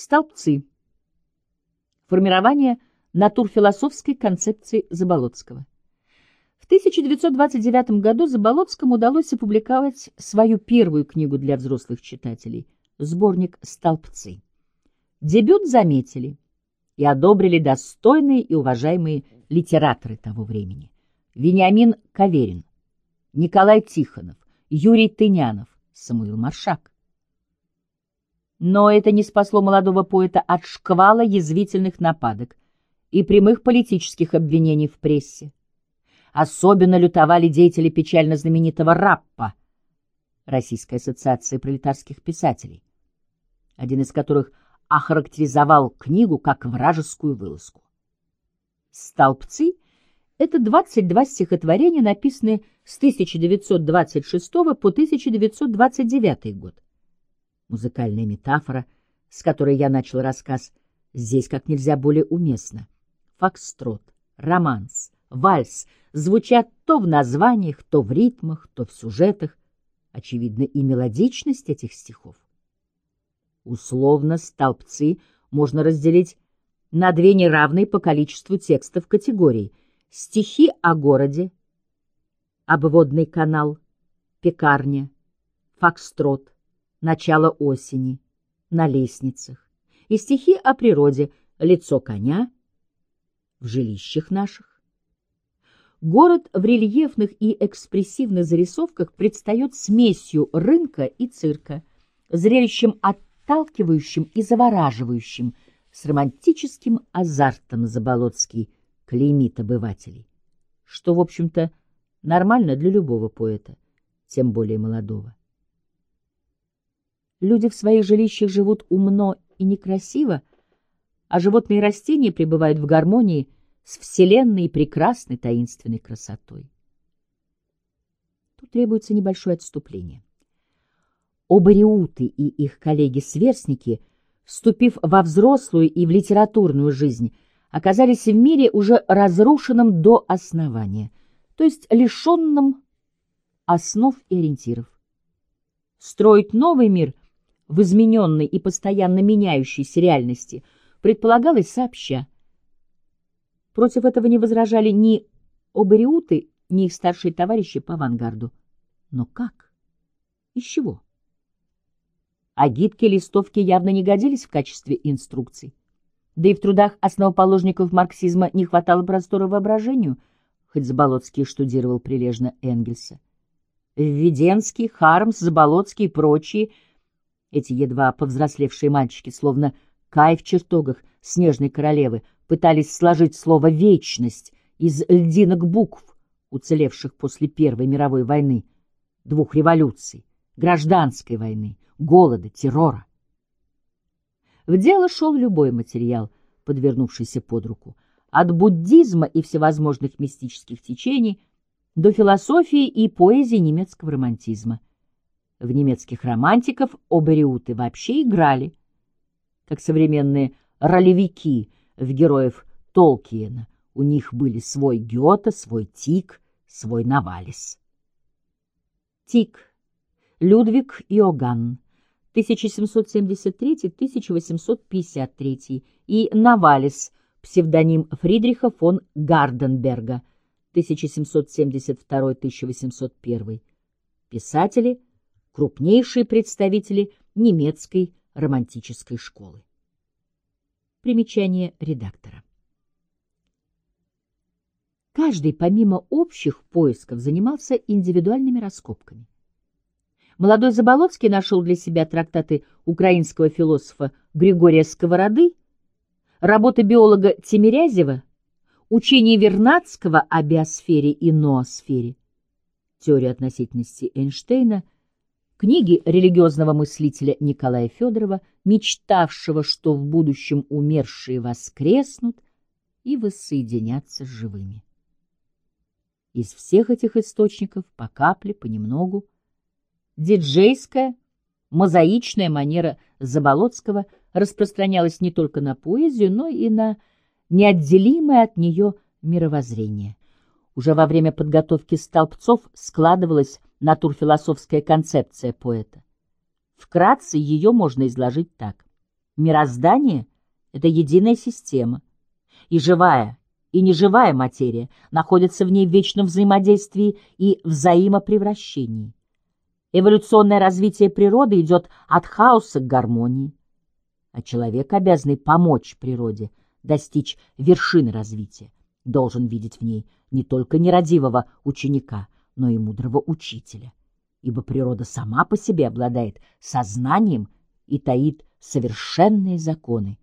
Столбцы. Формирование натурфилософской концепции Заболоцкого. В 1929 году Заболоцкому удалось опубликовать свою первую книгу для взрослых читателей – сборник «Столбцы». Дебют заметили и одобрили достойные и уважаемые литераторы того времени. Вениамин Каверин, Николай Тихонов, Юрий Тынянов, Самуил Маршак. Но это не спасло молодого поэта от шквала язвительных нападок и прямых политических обвинений в прессе. Особенно лютовали деятели печально знаменитого РАППа, Российской ассоциации пролетарских писателей, один из которых охарактеризовал книгу как вражескую вылазку. «Столбцы» — это 22 стихотворения, написанные с 1926 по 1929 год. Музыкальная метафора, с которой я начал рассказ, здесь как нельзя более уместна. Фокстрот, романс, вальс звучат то в названиях, то в ритмах, то в сюжетах. Очевидно, и мелодичность этих стихов. Условно столбцы можно разделить на две неравные по количеству текстов категории. Стихи о городе, обводный канал, пекарня, фокстрот, начало осени, на лестницах, и стихи о природе, лицо коня, в жилищах наших. Город в рельефных и экспрессивных зарисовках предстает смесью рынка и цирка, зрелищем отталкивающим и завораживающим, с романтическим азартом Заболоцкий клеймит обывателей, что, в общем-то, нормально для любого поэта, тем более молодого. Люди в своих жилищах живут умно и некрасиво, а животные и растения пребывают в гармонии с вселенной и прекрасной таинственной красотой. Тут требуется небольшое отступление. Обариуты и их коллеги-сверстники, вступив во взрослую и в литературную жизнь, оказались в мире уже разрушенном до основания, то есть лишенном основ и ориентиров. Строить новый мир в измененной и постоянно меняющейся реальности предполагалось сообща. Против этого не возражали ни обариуты, ни их старшие товарищи по авангарду. Но как? Из чего? Агитки листовки явно не годились в качестве инструкций. Да и в трудах основоположников марксизма не хватало простора воображению, хоть Заболоцкий штудировал прилежно Энгельса. Введенский, Хармс, Заболоцкий и прочие — эти едва повзрослевшие мальчики, словно Кай в чертогах снежной королевы, пытались сложить слово «вечность» из льдинок букв, уцелевших после Первой мировой войны, двух революций, гражданской войны, голода, террора. В дело шел любой материал, подвернувшийся под руку, от буддизма и всевозможных мистических течений до философии и поэзии немецкого романтизма – в немецких романтиков обериуты вообще играли, как современные ролевики в героев Толкиена. У них были свой Гёте, свой Тик, свой Навалис. Тик. Людвиг Иоганн. 1773-1853 и Навалис, псевдоним Фридриха фон Гарденберга, 1772-1801. Писатели – крупнейшие представители немецкой романтической школы. Примечание редактора. Каждый, помимо общих поисков, занимался индивидуальными раскопками. Молодой Заболоцкий нашел для себя трактаты украинского философа Григория Сковороды, работы биолога Тимирязева, учение Вернадского о биосфере и ноосфере, теорию относительности Эйнштейна – книги религиозного мыслителя Николая Федорова, мечтавшего, что в будущем умершие воскреснут и воссоединятся с живыми. Из всех этих источников по капле, понемногу, диджейская, мозаичная манера Заболоцкого распространялась не только на поэзию, но и на неотделимое от нее мировоззрение. Уже во время подготовки столбцов складывалась натурфилософская концепция поэта. Вкратце ее можно изложить так. Мироздание — это единая система, и живая, и неживая материя находятся в ней в вечном взаимодействии и взаимопревращении. Эволюционное развитие природы идет от хаоса к гармонии, а человек, обязанный помочь природе достичь вершины развития, должен видеть в ней не только нерадивого ученика, но и мудрого учителя, ибо природа сама по себе обладает сознанием и таит совершенные законы,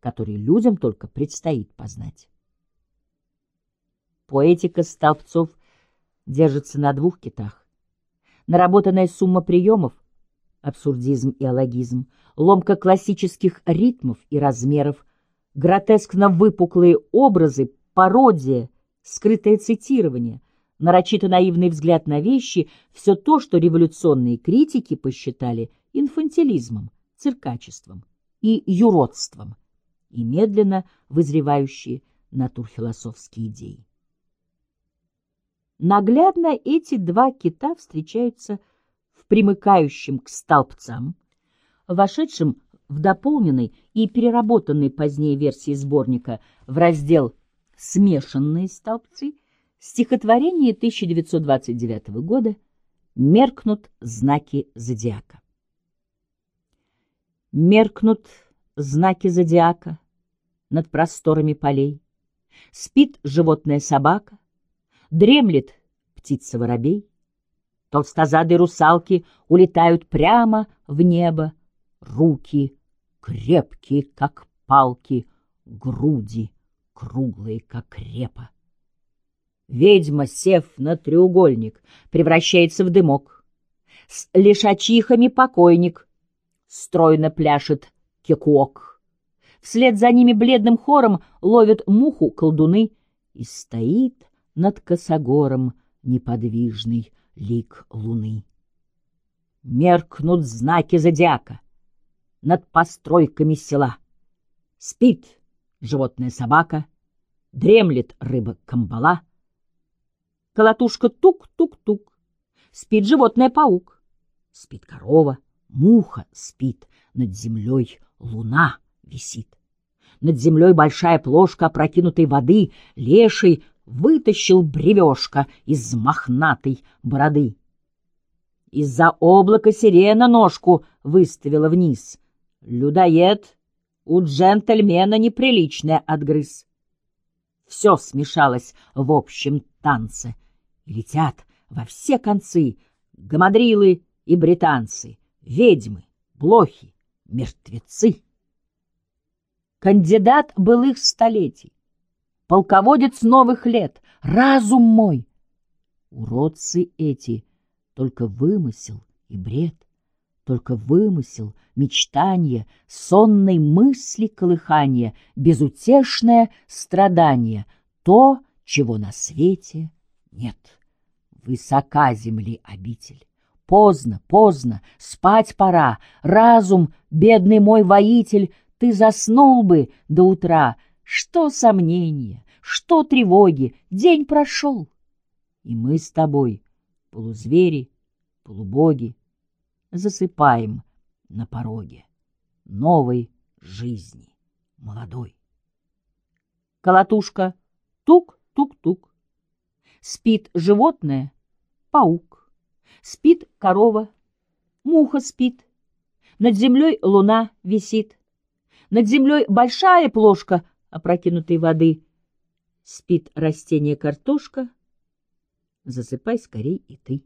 которые людям только предстоит познать. Поэтика столбцов держится на двух китах. Наработанная сумма приемов — абсурдизм и алогизм, ломка классических ритмов и размеров, гротескно выпуклые образы, пародия, скрытое цитирование, нарочито наивный взгляд на вещи — все то, что революционные критики посчитали инфантилизмом, циркачеством и юродством, и медленно вызревающие натурфилософские идеи. Наглядно эти два кита встречаются в примыкающем к столбцам, вошедшем в дополненной и переработанной позднее версии сборника в раздел «Смешанные столбцы» стихотворение 1929 года «Меркнут знаки зодиака». Меркнут знаки зодиака над просторами полей, спит животная собака, Дремлет птица-воробей, толстозадые русалки улетают прямо в небо, руки крепкие, как палки, груди круглые, как репа. Ведьма, сев на треугольник, превращается в дымок. С лишачихами покойник стройно пляшет кекуок. Вслед за ними бледным хором ловят муху колдуны, и стоит над косогором неподвижный лик луны. Меркнут знаки зодиака над постройками села. Спит животная собака, дремлет рыба-камбала. Колотушка тук-тук-тук, спит животное-паук, спит корова, муха спит, над землей луна висит. Над землей большая плошка опрокинутой воды, леший вытащил бревешко из мохнатой бороды. Из-за облака сирена ножку выставила вниз. Людоед у джентльмена неприличное отгрыз. Все смешалось в общем танце. Летят во все концы гамадрилы и британцы, ведьмы, блохи, мертвецы. Кандидат былых столетий, полководец новых лет, разум мой. Уродцы эти — только вымысел и бред, только вымысел, мечтание, сонной мысли колыхание, безутешное страдание, то, чего на свете нет. Высока земли обитель. Поздно, поздно, спать пора, разум, бедный мой воитель, ты заснул бы до утра, что сомнения, что тревоги, день прошел. И мы с тобой, полузвери, полубоги, засыпаем на пороге новой жизни, молодой. Колотушка тук-тук-тук. Спит животное, паук. Спит корова, муха спит. Над землей луна висит. Над землей большая плошка опрокинутой воды. Спит растение картошка, засыпай скорей и ты.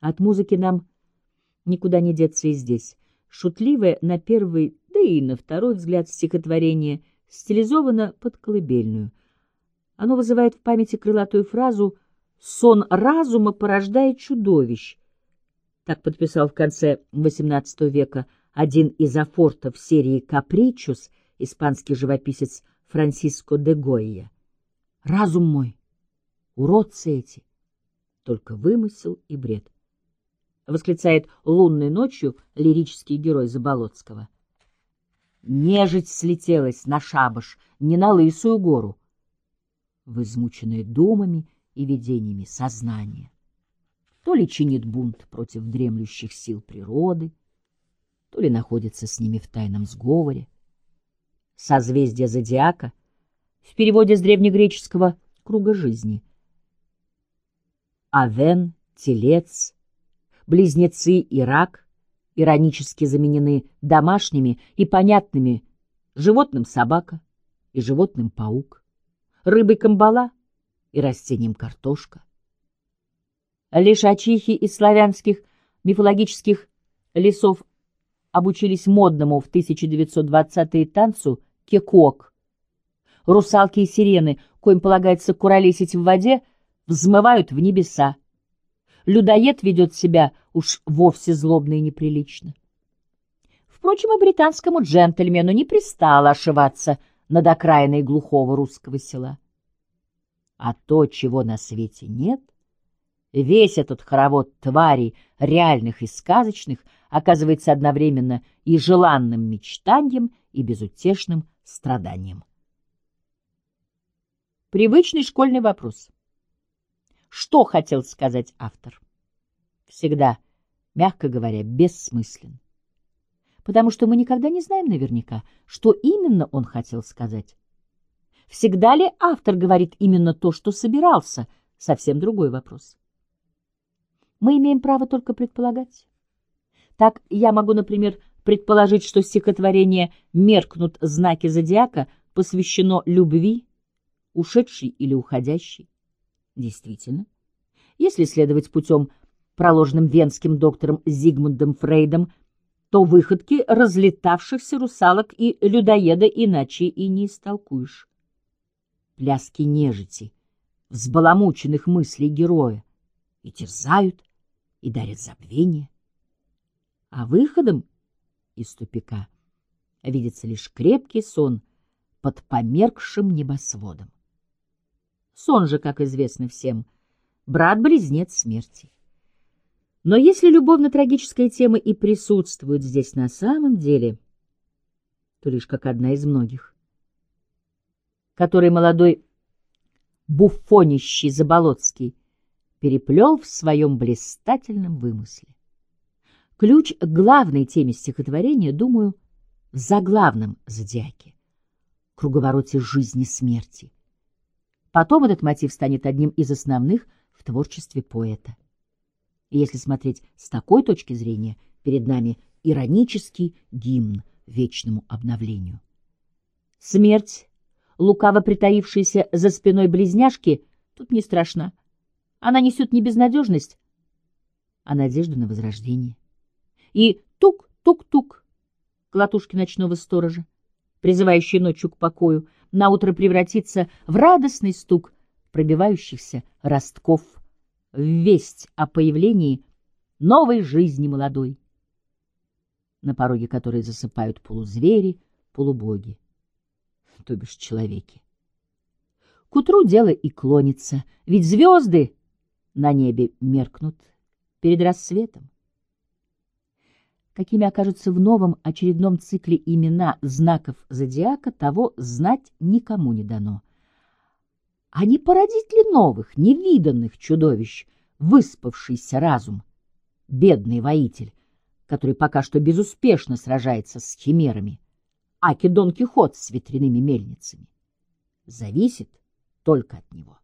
От музыки нам никуда не деться и здесь. Шутливое на первый, да и на второй взгляд стихотворение стилизовано под колыбельную. Оно вызывает в памяти крылатую фразу «сон разума порождает чудовищ». Так подписал в конце XVIII века один из афортов серии «Капричус» испанский живописец Франсиско де Гойя. «Разум мой, уродцы эти, только вымысел и бред», — восклицает лунной ночью лирический герой Заболоцкого. Нежить слетелась на шабаш, не на лысую гору, в измученное думами и видениями сознание. То ли чинит бунт против дремлющих сил природы, то ли находится с ними в тайном сговоре. Созвездие зодиака в переводе с древнегреческого «круга жизни». Авен, Телец, Близнецы и Рак иронически заменены домашними и понятными животным собака и животным паук, рыбой камбала и растением картошка. Лишь очихи из славянских мифологических лесов обучились модному в 1920-е танцу кекок. Русалки и сирены, коим полагается куролесить в воде, взмывают в небеса. Людоед ведет себя уж вовсе злобно и неприлично. Впрочем, и британскому джентльмену не пристало ошиваться над окраиной глухого русского села. А то, чего на свете нет, весь этот хоровод тварей, реальных и сказочных, оказывается одновременно и желанным мечтанием, и безутешным страданием. Привычный школьный вопрос. Что хотел сказать автор? Всегда, мягко говоря, бессмыслен. Потому что мы никогда не знаем наверняка, что именно он хотел сказать. Всегда ли автор говорит именно то, что собирался, совсем другой вопрос. Мы имеем право только предполагать. Так я могу, например, предположить, что стихотворение «Меркнут знаки зодиака» посвящено любви, ушедшей или уходящей. Действительно, если следовать путем, проложенным венским доктором Зигмундом Фрейдом, то выходки разлетавшихся русалок и людоеда иначе и не истолкуешь. Пляски нежити, взбаламученных мыслей героя, и терзают, и дарят забвение. А выходом из тупика видится лишь крепкий сон под померкшим небосводом. Сон же, как известно всем, брат-близнец смерти. Но если любовно-трагическая тема и присутствует здесь на самом деле, то лишь как одна из многих, который молодой буфонищий Заболоцкий переплел в своем блистательном вымысле. Ключ к главной теме стихотворения, думаю, в заглавном зодиаке — круговороте жизни-смерти. Потом этот мотив станет одним из основных в творчестве поэта. Если смотреть с такой точки зрения, перед нами иронический гимн вечному обновлению. Смерть, лукаво притаившаяся за спиной близняшки, тут не страшна. Она несет не безнадежность, а надежду на возрождение. И тук-тук-тук, клатушки ночного сторожа, призывающие ночью к покою, наутро превратится в радостный стук пробивающихся ростков, весть о появлении новой жизни молодой, на пороге которой засыпают полузвери, полубоги, то бишь человеки. К утру дело и клонится, ведь звезды на небе меркнут перед рассветом. Какими окажутся в новом очередном цикле имена знаков зодиака, того знать никому не дано. А не породить ли новых, невиданных чудовищ, выспавшийся разум, бедный воитель, который пока что безуспешно сражается с химерами, аки Дон Кихот с ветряными мельницами? Зависит только от него.